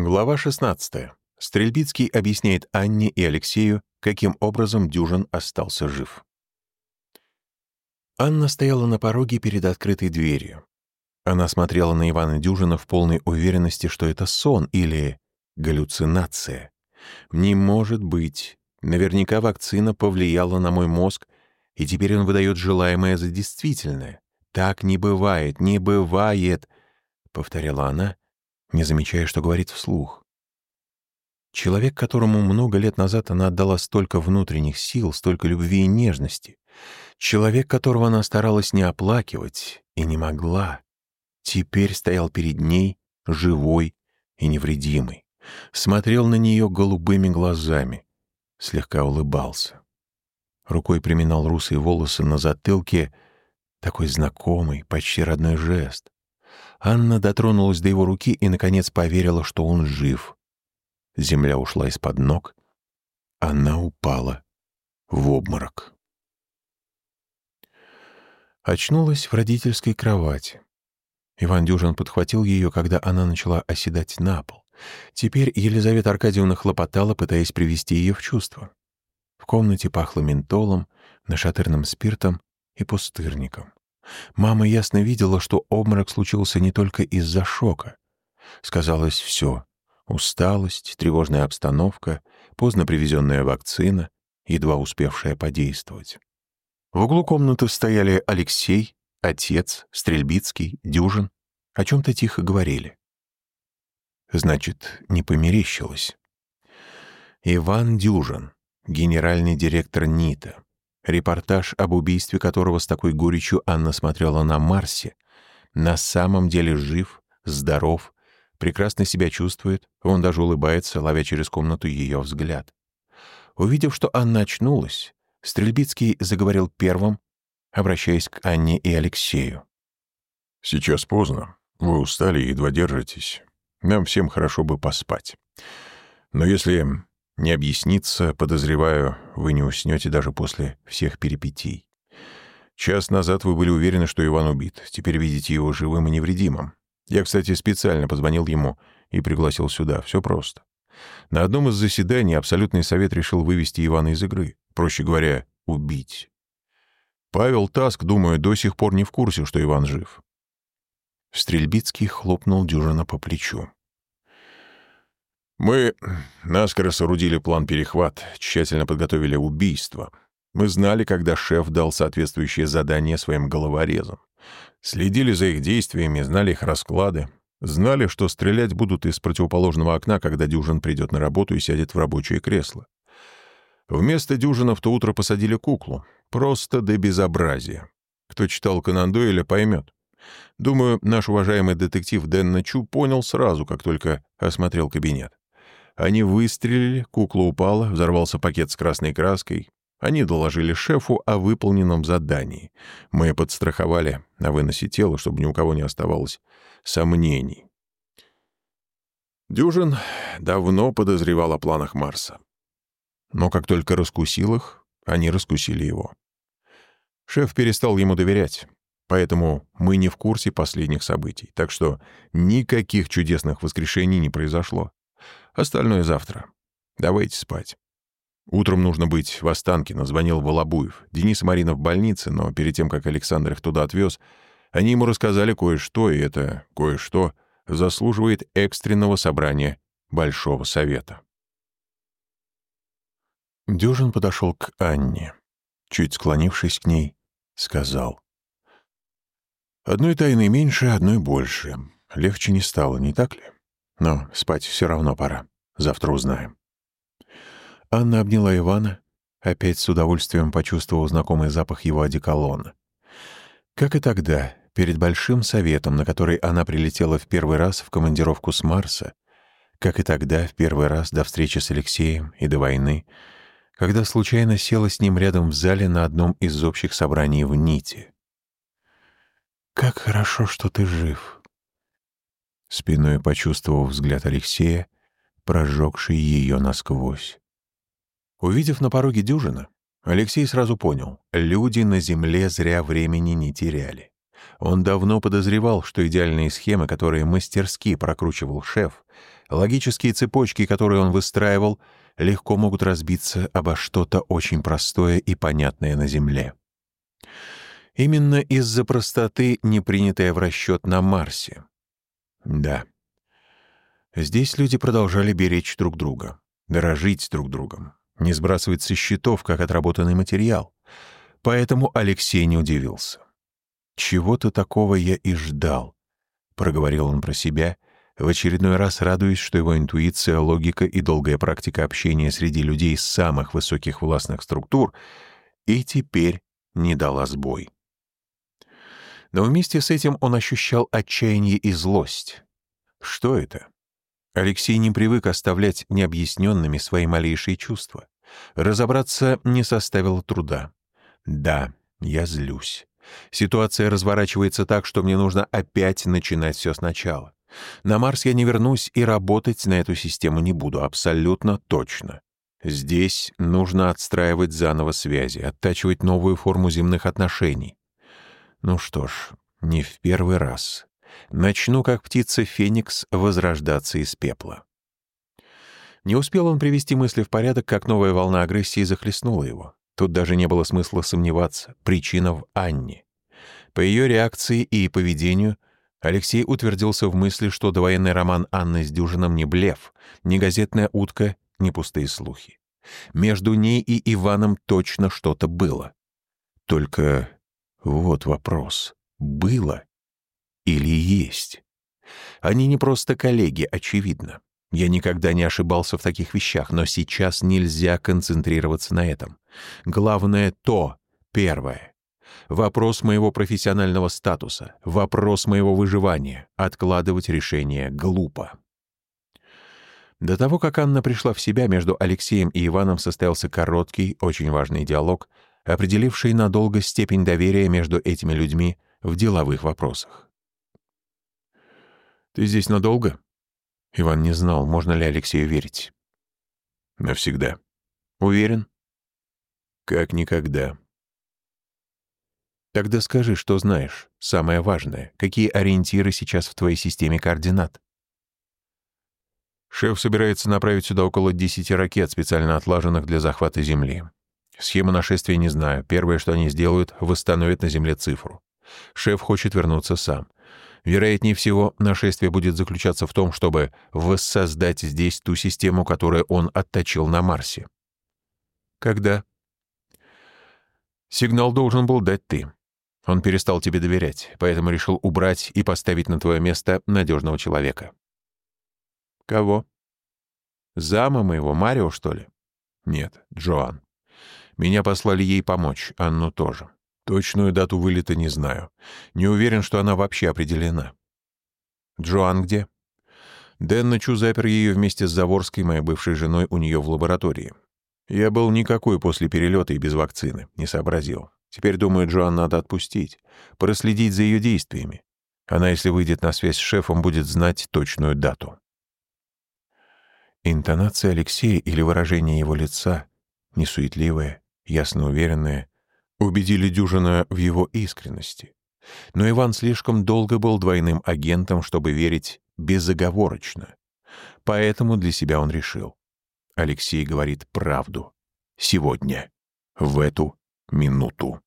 Глава 16. Стрельбицкий объясняет Анне и Алексею, каким образом Дюжин остался жив. Анна стояла на пороге перед открытой дверью. Она смотрела на Ивана Дюжина в полной уверенности, что это сон или галлюцинация. Не может быть. Наверняка вакцина повлияла на мой мозг, и теперь он выдает желаемое за действительное. Так не бывает, не бывает, — повторяла она, — не замечая, что говорит вслух. Человек, которому много лет назад она отдала столько внутренних сил, столько любви и нежности. Человек, которого она старалась не оплакивать и не могла. Теперь стоял перед ней, живой и невредимый. Смотрел на нее голубыми глазами. Слегка улыбался. Рукой приминал русые волосы на затылке. Такой знакомый, почти родной жест. Анна дотронулась до его руки и, наконец, поверила, что он жив. Земля ушла из-под ног. Она упала в обморок. Очнулась в родительской кровати. Иван Дюжин подхватил ее, когда она начала оседать на пол. Теперь Елизавета Аркадьевна хлопотала, пытаясь привести ее в чувство. В комнате пахло ментолом, нашатырным спиртом и пустырником. Мама ясно видела, что обморок случился не только из-за шока. Сказалось все — усталость, тревожная обстановка, поздно привезенная вакцина, едва успевшая подействовать. В углу комнаты стояли Алексей, отец, Стрельбицкий, Дюжин. О чем-то тихо говорили. Значит, не померещилось. Иван Дюжин, генеральный директор НИТа, Репортаж об убийстве которого с такой горечью Анна смотрела на Марсе, на самом деле жив, здоров, прекрасно себя чувствует, он даже улыбается, ловя через комнату ее взгляд. Увидев, что Анна очнулась, Стрельбицкий заговорил первым, обращаясь к Анне и Алексею. «Сейчас поздно. Вы устали и едва держитесь. Нам всем хорошо бы поспать. Но если не объяснится, подозреваю, вы не уснете даже после всех перипетий. Час назад вы были уверены, что Иван убит. Теперь видите его живым и невредимым. Я, кстати, специально позвонил ему и пригласил сюда. Все просто. На одном из заседаний Абсолютный Совет решил вывести Ивана из игры. Проще говоря, убить. Павел Таск, думаю, до сих пор не в курсе, что Иван жив. Стрельбицкий хлопнул Дюжина по плечу. Мы наскоро соорудили план перехват, тщательно подготовили убийство. Мы знали, когда шеф дал соответствующее задание своим головорезам. Следили за их действиями, знали их расклады. Знали, что стрелять будут из противоположного окна, когда Дюжин придет на работу и сядет в рабочее кресло. Вместо Дюжина в то утро посадили куклу. Просто до безобразия. Кто читал Конан Дойля, поймет. Думаю, наш уважаемый детектив Дэн Начу понял сразу, как только осмотрел кабинет. Они выстрелили, кукла упала, взорвался пакет с красной краской. Они доложили шефу о выполненном задании. Мы подстраховали на выносе тела, чтобы ни у кого не оставалось сомнений. Дюжин давно подозревал о планах Марса. Но как только раскусил их, они раскусили его. Шеф перестал ему доверять, поэтому мы не в курсе последних событий, так что никаких чудесных воскрешений не произошло. Остальное завтра. Давайте спать. Утром нужно быть в Останкино, звонил Волобуев. Денис и Марина в больнице, но перед тем, как Александр их туда отвез, они ему рассказали кое-что, и это кое-что заслуживает экстренного собрания Большого Совета. Дюжин подошел к Анне. Чуть склонившись к ней, сказал. «Одной тайны меньше, одной больше. Легче не стало, не так ли?» Но спать все равно пора. Завтра узнаем. Анна обняла Ивана, опять с удовольствием почувствовав знакомый запах его одеколона. Как и тогда, перед Большим Советом, на который она прилетела в первый раз в командировку с Марса, как и тогда, в первый раз до встречи с Алексеем и до войны, когда случайно села с ним рядом в зале на одном из общих собраний в Ните. «Как хорошо, что ты жив», спиной почувствовав взгляд Алексея, прожегший ее насквозь. Увидев на пороге дюжина, Алексей сразу понял — люди на земле зря времени не теряли. Он давно подозревал, что идеальные схемы, которые мастерски прокручивал шеф, Логические цепочки, которые он выстраивал, легко могут разбиться обо что-то очень простое и понятное на Земле. Именно из-за простоты, не принятая в расчет на Марсе. Да. Здесь люди продолжали беречь друг друга, дорожить друг другом, не сбрасывать со счетов, как отработанный материал. Поэтому Алексей не удивился. «Чего-то такого я и ждал», — проговорил он про себя, в очередной раз радуясь, что его интуиция, логика и долгая практика общения среди людей самых высоких властных структур и теперь не дала сбой. Но вместе с этим он ощущал отчаяние и злость. Что это? Алексей не привык оставлять необъясненными свои малейшие чувства. Разобраться не составило труда. Да, я злюсь. Ситуация разворачивается так, что мне нужно опять начинать все сначала. На Марс я не вернусь и работать на эту систему не буду, абсолютно точно. Здесь нужно отстраивать заново связи, оттачивать новую форму земных отношений. Ну что ж, не в первый раз. Начну, как птица Феникс, возрождаться из пепла. Не успел он привести мысли в порядок, как новая волна агрессии захлестнула его. Тут даже не было смысла сомневаться. Причина в Анне. По ее реакции и поведению Алексей утвердился в мысли, что довоенный роман Анны с Дюжином не блеф, не газетная утка, не пустые слухи. Между ней и Иваном точно что-то было. Только вот вопрос. Было или есть? Они не просто коллеги, очевидно. Я никогда не ошибался в таких вещах, но сейчас нельзя концентрироваться на этом. Главное то, первое. Вопрос моего профессионального статуса, вопрос моего выживания. Откладывать решение глупо. До того, как Анна пришла в себя, между Алексеем и Иваном состоялся короткий, очень важный диалог, определивший надолго степень доверия между этими людьми в деловых вопросах. «Ты здесь надолго?» Иван не знал, можно ли Алексею верить. «Навсегда». «Уверен?» «Как никогда». «Тогда скажи, что знаешь, самое важное. Какие ориентиры сейчас в твоей системе координат?» Шеф собирается направить сюда около 10 ракет, специально отлаженных для захвата Земли. Схему нашествия не знаю. Первое, что они сделают, восстановят на Земле цифру. Шеф хочет вернуться сам. Вероятнее всего, нашествие будет заключаться в том, чтобы воссоздать здесь ту систему, которую он отточил на Марсе. Когда? Сигнал должен был дать ты. Он перестал тебе доверять, поэтому решил убрать и поставить на твое место надежного человека. Кого? Зама моего, Марио, что ли? Нет, Джоан. Меня послали ей помочь, Анну тоже. Точную дату вылета не знаю. Не уверен, что она вообще определена. Джоан где? Дэн Ночу запер ее вместе с Заворской, моей бывшей женой, у нее в лаборатории. Я был никакой после перелета и без вакцины, не сообразил. Теперь, думаю, Джоан надо отпустить, проследить за ее действиями. Она, если выйдет на связь с шефом, будет знать точную дату. Интонация Алексея или выражение его лица, несуетливое, ясно уверенное, убедили Дюжина в его искренности. Но Иван слишком долго был двойным агентом, чтобы верить безоговорочно. Поэтому для себя он решил. Алексей говорит правду. Сегодня. В эту минуту.